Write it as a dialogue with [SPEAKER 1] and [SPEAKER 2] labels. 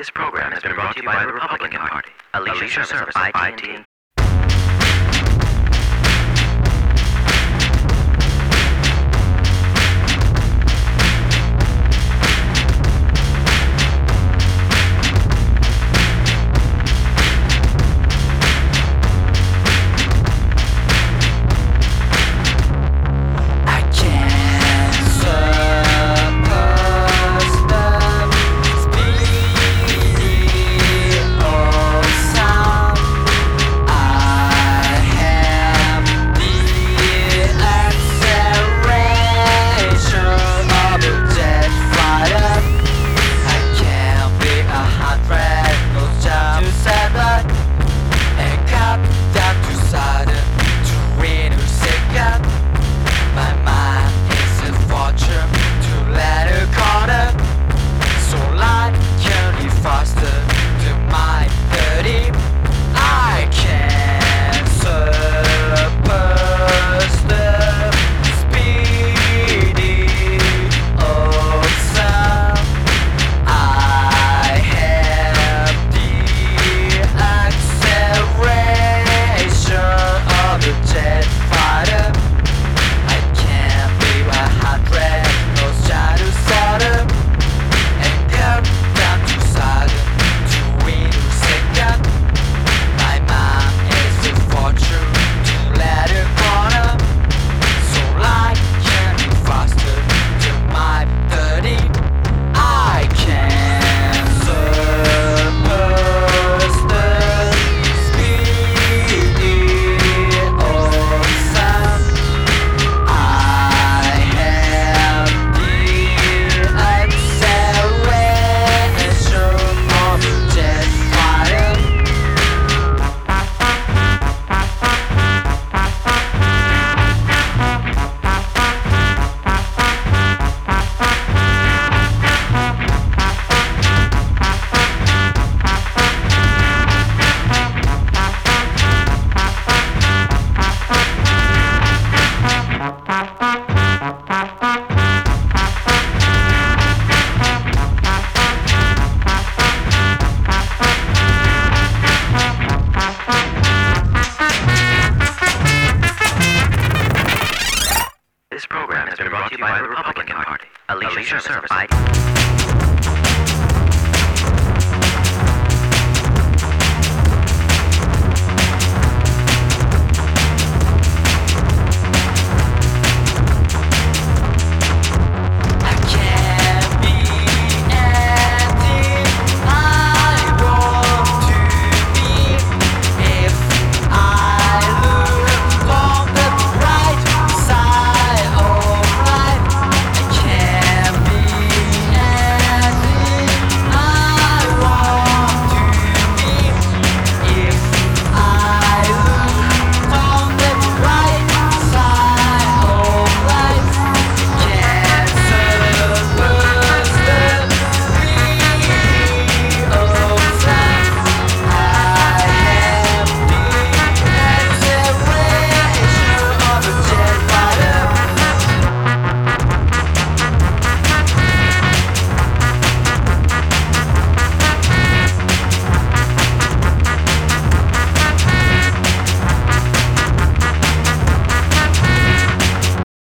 [SPEAKER 1] This program has been brought to you by the Republican Party, a service of. Leisure Service. Bye.